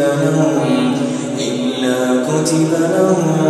لهم إلا كتب لهم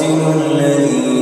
قاتلوا الذين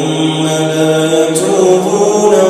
ثم لا يتوبون